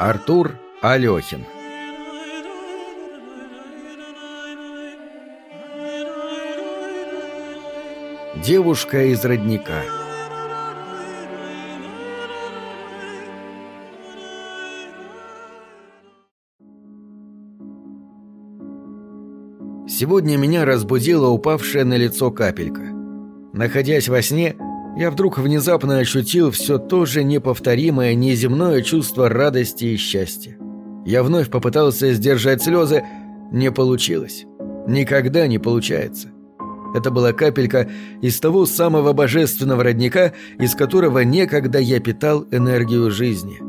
Артур Алехин Девушка из родника Сегодня меня разбудила упавшая на лицо капелька. Находясь во сне, я вдруг внезапно ощутил все то же неповторимое неземное чувство радости и счастья. Я вновь попытался сдержать слезы, не получилось. Никогда не получается. Это была капелька из того самого божественного родника, из которого некогда я питал энергию жизни.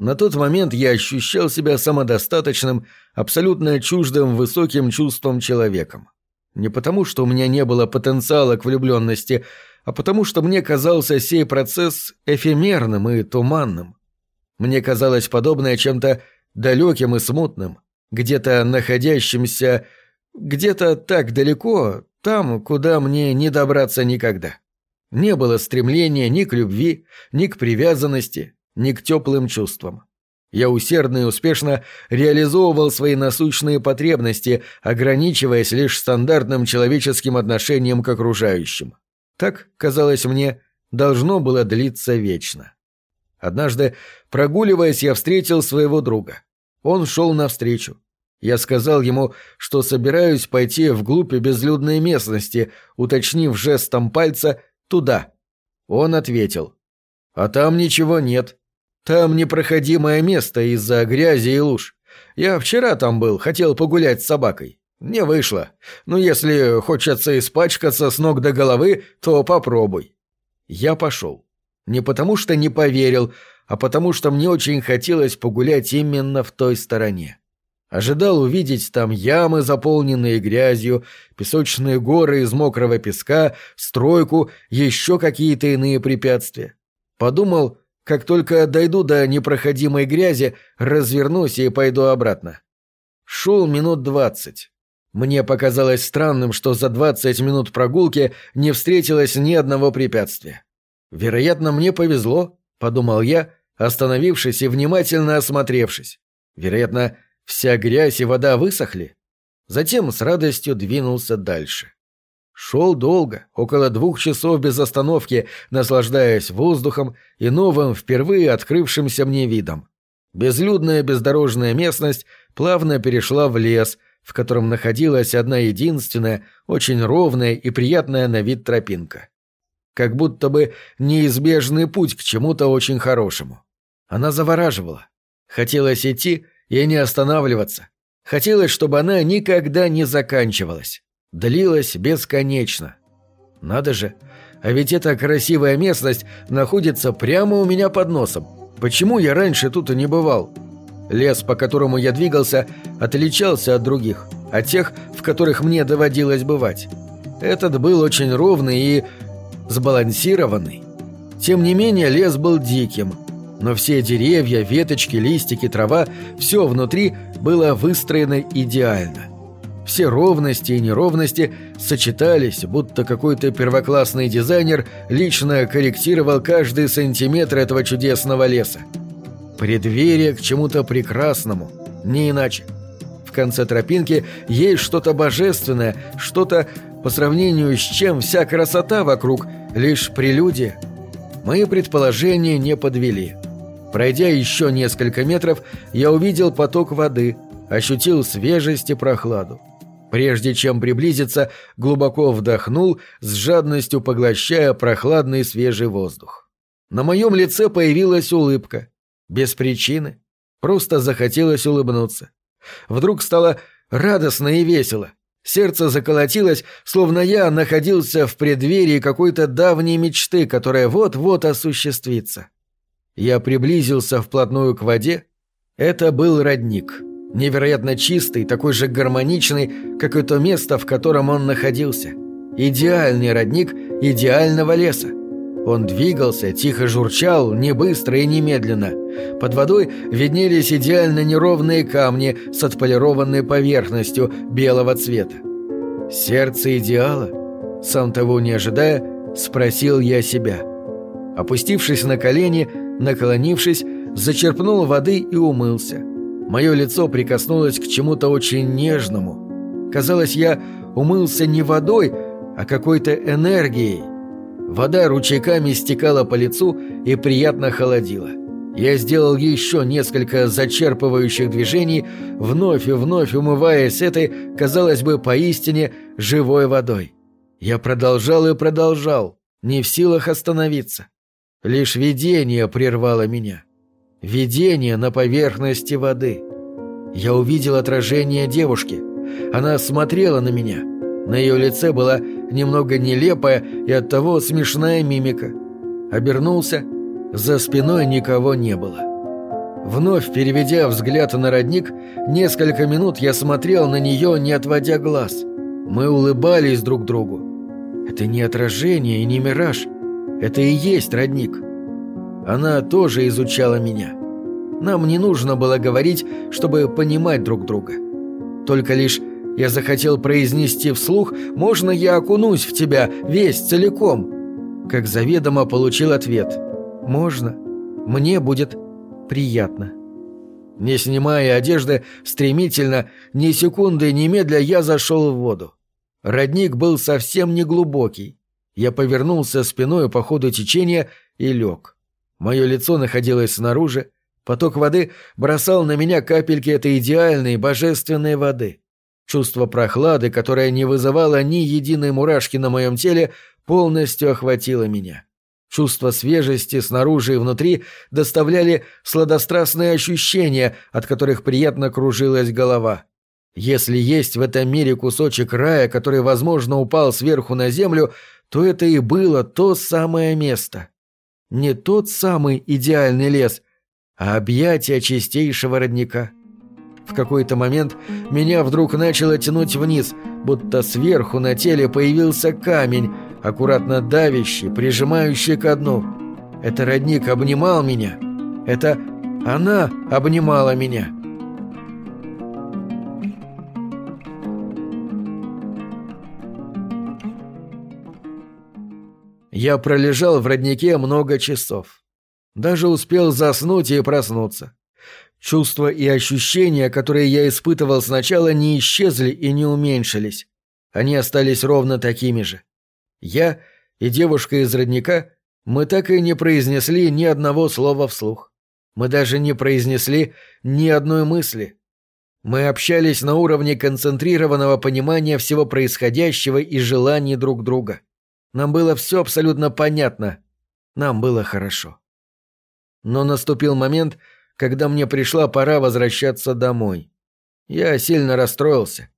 На тот момент я ощущал себя самодостаточным, абсолютно чуждым высоким чувством человеком. Не потому, что у меня не было потенциала к влюбленности, а потому, что мне казался сей процесс эфемерным и туманным. Мне казалось подобное чем-то далеким и смутным, где-то находящимся, где-то так далеко, там, куда мне не добраться никогда. Не было стремления ни к любви, ни к привязанности, ни к теплым чувствам. Я усердно и успешно реализовывал свои насущные потребности, ограничиваясь лишь стандартным человеческим отношением к окружающим. Так, казалось мне, должно было длиться вечно. Однажды, прогуливаясь, я встретил своего друга. Он шел навстречу. Я сказал ему, что собираюсь пойти вглубь безлюдной местности, уточнив жестом пальца «туда». Он ответил «А там ничего нет». Там непроходимое место из-за грязи и луж. Я вчера там был, хотел погулять с собакой. Не вышло. Но если хочется испачкаться с ног до головы, то попробуй. Я пошел. Не потому что не поверил, а потому что мне очень хотелось погулять именно в той стороне. Ожидал увидеть там ямы, заполненные грязью, песочные горы из мокрого песка, стройку, еще какие-то иные препятствия. Подумал, как только дойду до непроходимой грязи, развернусь и пойду обратно. Шел минут двадцать. Мне показалось странным, что за двадцать минут прогулки не встретилось ни одного препятствия. Вероятно, мне повезло, подумал я, остановившись и внимательно осмотревшись. Вероятно, вся грязь и вода высохли. Затем с радостью двинулся дальше. Шел долго, около двух часов без остановки, наслаждаясь воздухом и новым, впервые открывшимся мне видом. Безлюдная бездорожная местность плавно перешла в лес, в котором находилась одна единственная, очень ровная и приятная на вид тропинка. Как будто бы неизбежный путь к чему-то очень хорошему. Она завораживала. Хотелось идти и не останавливаться. Хотелось, чтобы она никогда не заканчивалась длилась бесконечно. Надо же, а ведь эта красивая местность находится прямо у меня под носом. Почему я раньше тут и не бывал? Лес, по которому я двигался, отличался от других, от тех, в которых мне доводилось бывать. Этот был очень ровный и сбалансированный. Тем не менее, лес был диким, но все деревья, веточки, листики, трава – все внутри было выстроено идеально – все ровности и неровности сочетались, будто какой-то первоклассный дизайнер лично корректировал каждый сантиметр этого чудесного леса. Преддверие к чему-то прекрасному, не иначе. В конце тропинки есть что-то божественное, что-то, по сравнению с чем вся красота вокруг — лишь прелюдия. Мои предположения не подвели. Пройдя еще несколько метров, я увидел поток воды, ощутил свежесть и прохладу. Прежде чем приблизиться, глубоко вдохнул, с жадностью поглощая прохладный свежий воздух. На моем лице появилась улыбка. Без причины. Просто захотелось улыбнуться. Вдруг стало радостно и весело. Сердце заколотилось, словно я находился в преддверии какой-то давней мечты, которая вот-вот осуществится. Я приблизился вплотную к воде. Это был родник невероятно чистый, такой же гармоничный, как и то место, в котором он находился. Идеальный родник идеального леса. Он двигался, тихо журчал, не быстро и не медленно. Под водой виднелись идеально неровные камни с отполированной поверхностью белого цвета. «Сердце идеала?» Сам того не ожидая, спросил я себя. Опустившись на колени, Наклонившись, зачерпнул воды и умылся. Мое лицо прикоснулось к чему-то очень нежному. Казалось, я умылся не водой, а какой-то энергией. Вода ручейками стекала по лицу и приятно холодила. Я сделал еще несколько зачерпывающих движений, вновь и вновь умываясь этой, казалось бы, поистине живой водой. Я продолжал и продолжал, не в силах остановиться. Лишь видение прервало меня. Видение на поверхности воды. Я увидел отражение девушки. Она смотрела на меня. На ее лице была немного нелепая и оттого смешная мимика. Обернулся. За спиной никого не было. Вновь переведя взгляд на родник, несколько минут я смотрел на нее, не отводя глаз. Мы улыбались друг другу. Это не отражение и не мираж. Это и есть родник. Она тоже изучала меня. Нам не нужно было говорить, чтобы понимать друг друга. Только лишь я захотел произнести вслух «Можно я окунусь в тебя весь целиком?» Как заведомо получил ответ «Можно. Мне будет приятно». Не снимая одежды, стремительно, ни секунды немедля я зашел в воду. Родник был совсем не глубокий. Я повернулся спиной по ходу течения и лег. Мое лицо находилось снаружи, поток воды бросал на меня капельки этой идеальной божественной воды. Чувство прохлады, которое не вызывало ни единой мурашки на моем теле, полностью охватило меня. Чувство свежести снаружи и внутри доставляли сладострастные ощущения, от которых приятно кружилась голова. Если есть в этом мире кусочек рая, который, возможно, упал сверху на землю, то это и было то самое место. Не тот самый идеальный лес, а объятие чистейшего родника. В какой-то момент меня вдруг начало тянуть вниз, будто сверху на теле появился камень, аккуратно давящий, прижимающий ко дну. Это родник обнимал меня. Это она обнимала меня. Я пролежал в роднике много часов. Даже успел заснуть и проснуться. Чувства и ощущения, которые я испытывал сначала, не исчезли и не уменьшились. Они остались ровно такими же. Я и девушка из родника, мы так и не произнесли ни одного слова вслух. Мы даже не произнесли ни одной мысли. Мы общались на уровне концентрированного понимания всего происходящего и желаний друг друга. Нам было все абсолютно понятно. Нам было хорошо. Но наступил момент, когда мне пришла пора возвращаться домой. Я сильно расстроился.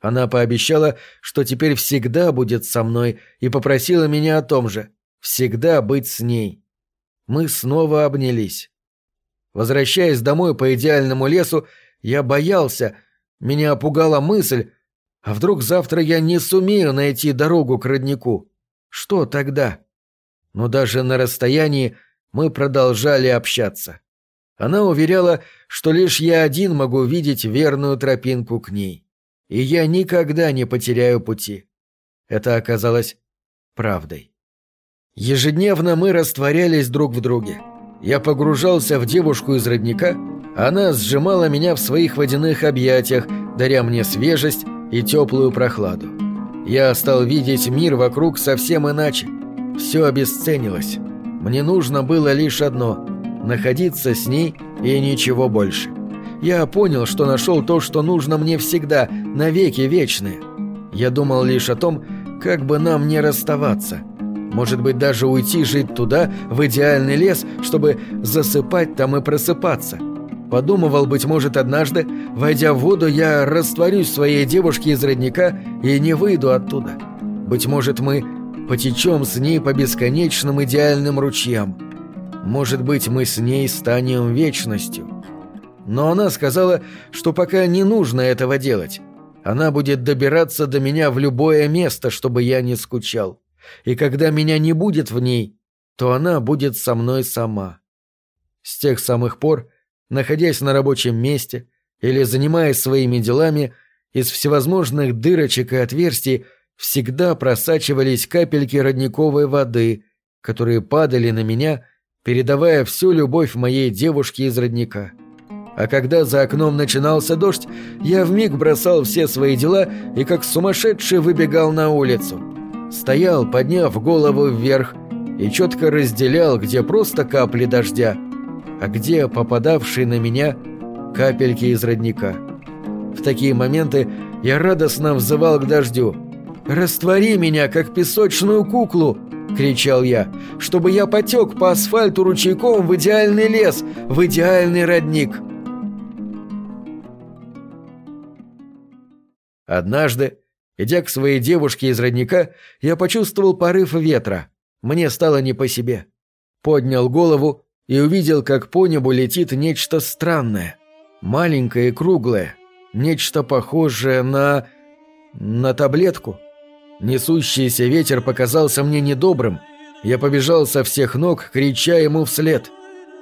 Она пообещала, что теперь всегда будет со мной, и попросила меня о том же — всегда быть с ней. Мы снова обнялись. Возвращаясь домой по идеальному лесу, я боялся, меня пугала мысль, а вдруг завтра я не сумею найти дорогу к роднику? Что тогда? Но даже на расстоянии мы продолжали общаться. Она уверяла, что лишь я один могу видеть верную тропинку к ней. И я никогда не потеряю пути. Это оказалось правдой. Ежедневно мы растворялись друг в друге. Я погружался в девушку из родника, она сжимала меня в своих водяных объятиях, даря мне свежесть и теплую прохладу. Я стал видеть мир вокруг совсем иначе. Все обесценилось. Мне нужно было лишь одно — находиться с ней и ничего больше. Я понял, что нашел то, что нужно мне всегда, навеки вечные. Я думал лишь о том, как бы нам не расставаться. Может быть, даже уйти жить туда, в идеальный лес, чтобы засыпать там и просыпаться. Подумывал, быть может, однажды, войдя в воду, я растворюсь своей девушке из родника и не выйду оттуда. Быть может, мы потечем с ней по бесконечным идеальным ручьям. Может быть, мы с ней станем вечностью. Но она сказала, что пока не нужно этого делать. Она будет добираться до меня в любое место, чтобы я не скучал. И когда меня не будет в ней, то она будет со мной сама. С тех самых пор находясь на рабочем месте или занимаясь своими делами, из всевозможных дырочек и отверстий всегда просачивались капельки родниковой воды, которые падали на меня, передавая всю любовь моей девушке из родника. А когда за окном начинался дождь, я вмиг бросал все свои дела и как сумасшедший выбегал на улицу. Стоял, подняв голову вверх, и четко разделял, где просто капли дождя, а где попадавшие на меня капельки из родника. В такие моменты я радостно взывал к дождю. «Раствори меня, как песочную куклу!» — кричал я, чтобы я потек по асфальту ручейком в идеальный лес, в идеальный родник. Однажды, идя к своей девушке из родника, я почувствовал порыв ветра. Мне стало не по себе. Поднял голову и увидел, как по небу летит нечто странное. Маленькое и круглое. Нечто похожее на... на таблетку. Несущийся ветер показался мне недобрым. Я побежал со всех ног, крича ему вслед.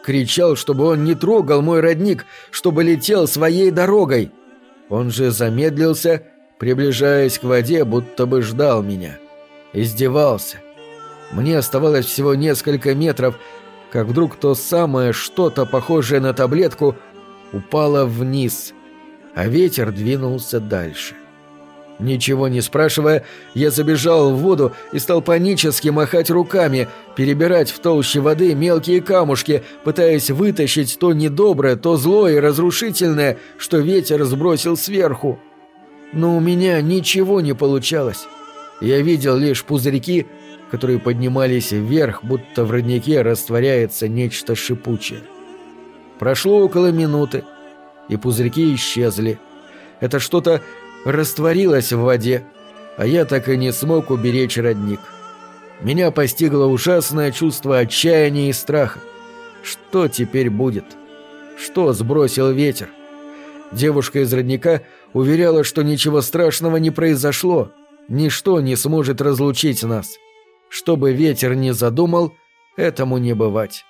Кричал, чтобы он не трогал мой родник, чтобы летел своей дорогой. Он же замедлился, приближаясь к воде, будто бы ждал меня. Издевался. Мне оставалось всего несколько метров, как вдруг то самое что-то, похожее на таблетку, упало вниз, а ветер двинулся дальше. Ничего не спрашивая, я забежал в воду и стал панически махать руками, перебирать в толще воды мелкие камушки, пытаясь вытащить то недоброе, то злое и разрушительное, что ветер сбросил сверху. Но у меня ничего не получалось. Я видел лишь пузырьки, которые поднимались вверх, будто в роднике растворяется нечто шипучее. Прошло около минуты, и пузырьки исчезли. Это что-то растворилось в воде, а я так и не смог уберечь родник. Меня постигло ужасное чувство отчаяния и страха. Что теперь будет? Что сбросил ветер? Девушка из родника уверяла, что ничего страшного не произошло, ничто не сможет разлучить нас. Что бы ветер ни задумал, этому не бывать.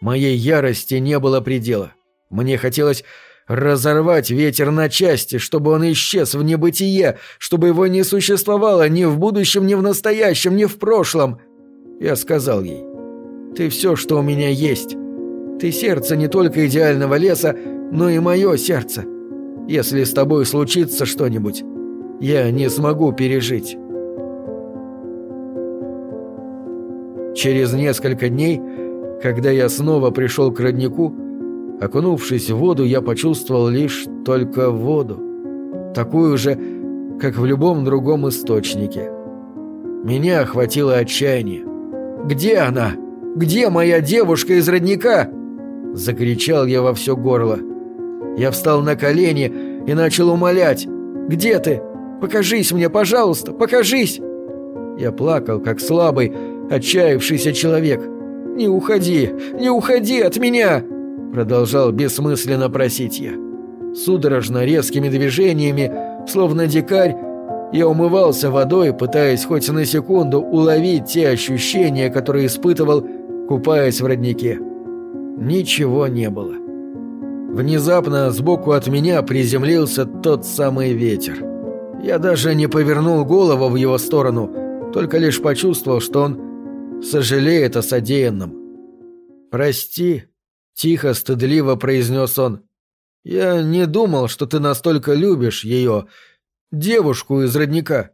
Моей ярости не было предела. Мне хотелось разорвать ветер на части, чтобы он исчез в небытие, чтобы его не существовало ни в будущем, ни в настоящем, ни в прошлом. Я сказал ей, «Ты все, что у меня есть. Ты сердце не только идеального леса, но и мое сердце. Если с тобой случится что-нибудь, я не смогу пережить». Через несколько дней, когда я снова пришел к роднику, окунувшись в воду, я почувствовал лишь только воду. Такую же, как в любом другом источнике. Меня охватило отчаяние. «Где она? Где моя девушка из родника?» Закричал я во все горло. Я встал на колени и начал умолять. «Где ты? Покажись мне, пожалуйста, покажись!» Я плакал, как слабый, отчаявшийся человек. «Не уходи! Не уходи от меня!» Продолжал бессмысленно просить я. Судорожно резкими движениями, словно дикарь, я умывался водой, пытаясь хоть на секунду уловить те ощущения, которые испытывал, купаясь в роднике. Ничего не было. Внезапно сбоку от меня приземлился тот самый ветер. Я даже не повернул голову в его сторону, только лишь почувствовал, что он сожалеет о содеянном. «Прости», — тихо, стыдливо произнес он. «Я не думал, что ты настолько любишь ее, девушку из родника».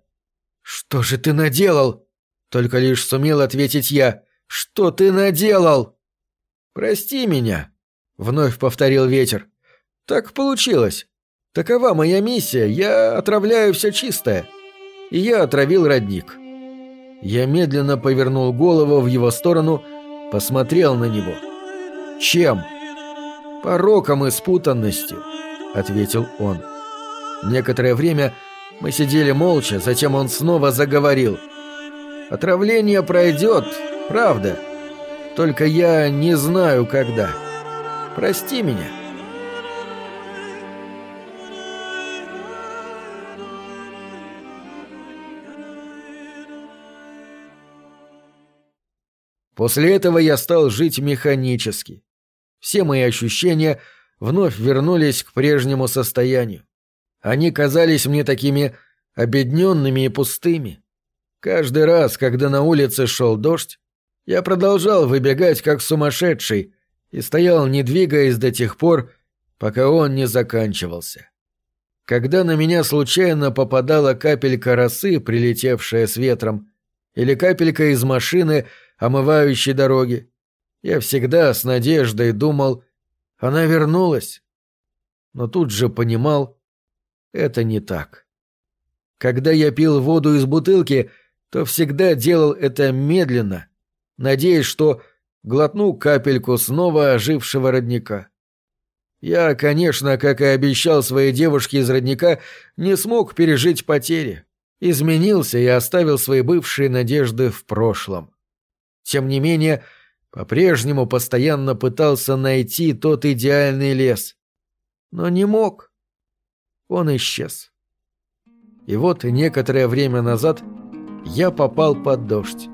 «Что же ты наделал?» — только лишь сумел ответить я. «Что ты наделал?» «Прости меня», — вновь повторил ветер. «Так получилось. Такова моя миссия, я отравляю все чистое. И я отравил родник». Я медленно повернул голову в его сторону, посмотрел на него. «Чем?» «Пороком и спутанностью», — ответил он. Некоторое время мы сидели молча, затем он снова заговорил. «Отравление пройдет, правда. Только я не знаю, когда. Прости меня». После этого я стал жить механически. Все мои ощущения вновь вернулись к прежнему состоянию. Они казались мне такими обедненными и пустыми. Каждый раз, когда на улице шел дождь, Я продолжал выбегать как сумасшедший и стоял, не двигаясь до тех пор, пока он не заканчивался. Когда на меня случайно попадала капелька росы, прилетевшая с ветром, или капелька из машины, омывающей дороги, я всегда с надеждой думал, она вернулась. Но тут же понимал, это не так. Когда я пил воду из бутылки, то всегда делал это медленно, надеясь, что глотну капельку снова ожившего родника. Я, конечно, как и обещал своей девушке из родника, не смог пережить потери. Изменился и оставил свои бывшие надежды в прошлом. Тем не менее, по-прежнему постоянно пытался найти тот идеальный лес. Но не мог. Он исчез. И вот некоторое время назад я попал под дождь.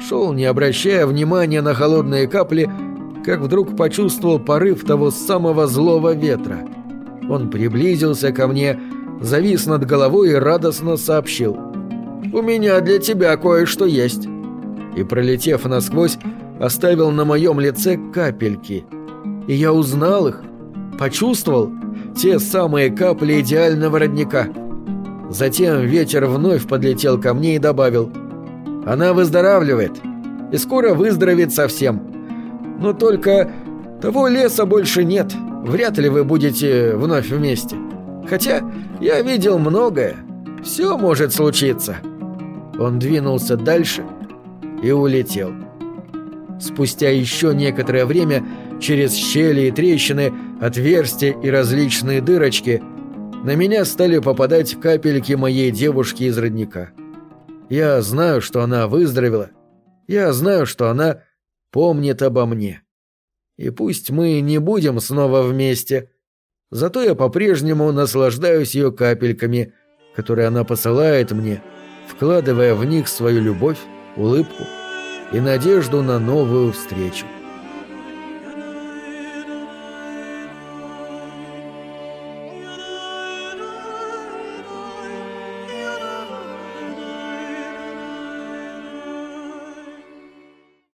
Шел, не обращая внимания на холодные капли, как вдруг почувствовал порыв того самого злого ветра. Он приблизился ко мне, завис над головой и радостно сообщил. «У меня для тебя кое-что есть». И, пролетев насквозь, оставил на моем лице капельки. И я узнал их, почувствовал те самые капли идеального родника. Затем ветер вновь подлетел ко мне и добавил «Она выздоравливает и скоро выздоровеет совсем». Но только того леса больше нет. Вряд ли вы будете вновь вместе. Хотя я видел многое. Все может случиться. Он двинулся дальше и улетел. Спустя еще некоторое время через щели и трещины, отверстия и различные дырочки на меня стали попадать капельки моей девушки из родника. Я знаю, что она выздоровела. Я знаю, что она помнит обо мне. И пусть мы не будем снова вместе, зато я по-прежнему наслаждаюсь ее капельками, которые она посылает мне, вкладывая в них свою любовь, улыбку и надежду на новую встречу.